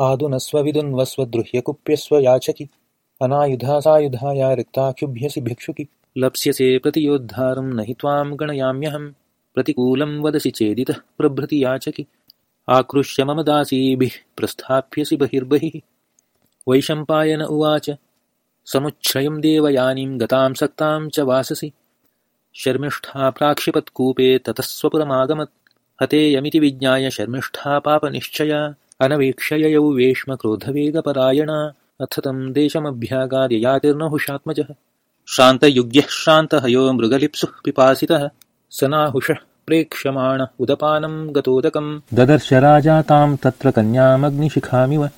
आदुनस्वविदुन्वस्वद्रुह्यकुप्यस्व याचकि। अनायुधा सायुधाया रिक्ताक्षुभ्यसि भिक्षुकि। लप्स्यसे प्रतियोद्धारं न हि त्वां गणयाम्यहं प्रतिकूलं वदसि चेदितः प्रभृति याचकि। आकृष्य मम दासीभिः प्रस्थाप्यसि बहिर्बहिः। वैशम्पायन उवाच समुच्छ्रयं देवयानीं गतां सक्तां च वाससि। शर्मिष्ठा प्राक्षिपत्कूपे ततः स्वपुरमागमत्। हतेयमिति विज्ञाय शर्मिष्ठा पापनिश्चया अनवेक्षययौ वेश्मक्रोधवेगपरायणा। अथ तं देशमभ्यागाद्ययातिर्नहुषात्मजः श्रान्तयुग्यः श्रान्तहयो मृगलिप्सुः पिपासितः। स नाहुषः प्रेक्ष्यमाण उदपानं गतोदकं ददर्श राजा तां तत्र कन्यामग्निशिखामिव।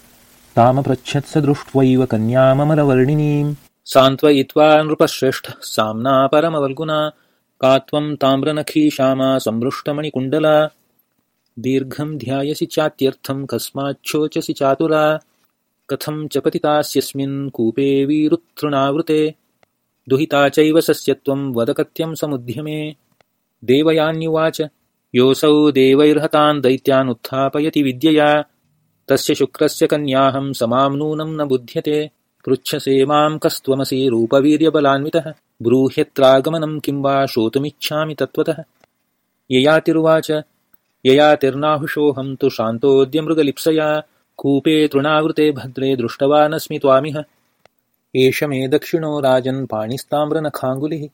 तामपृच्छत्स दृष्ट्वैव कन्याममरवर्णिनीं सान्त्वयित्वा नृपश्रेष्ठः साम्ना परमवल्गुना का त्वं ताम्रनखी श्यामा सम्मृष्टमणिकुण्डला दीर्घं ध्यायसि चात्यर्थं कस्माच्छोचसि चातुरा। कथं च पतितास्यस्मिन् कूपे वीरुतृणावृते दुहिता चैव सस्यत्वं वदकत्यं समुद्यमे। देवयान्युवाच योऽसौ देवैर्हतान् दैत्यानुत्थापयति विद्यया। तस्य शुक्रस्य कन्याहं समां नूनं न बुध्यते। पृच्छसे मां कस्त्वमसि रूपवीर्यबलान्वितः। ब्रूह्यत्रागमनं किं वा श्रोतुमिच्छामि तत्त्वतः। ययातिरुवाच ययातिर्नाहुषोऽहं तु शान्तोऽद्यमृगलिप्सया कूपे तृणावृते भद्रे दृष्टवानस्मि त्वामिह। एष मे दक्षिणो राजन् पाणिस्ताम्रनखाङ्गुलिः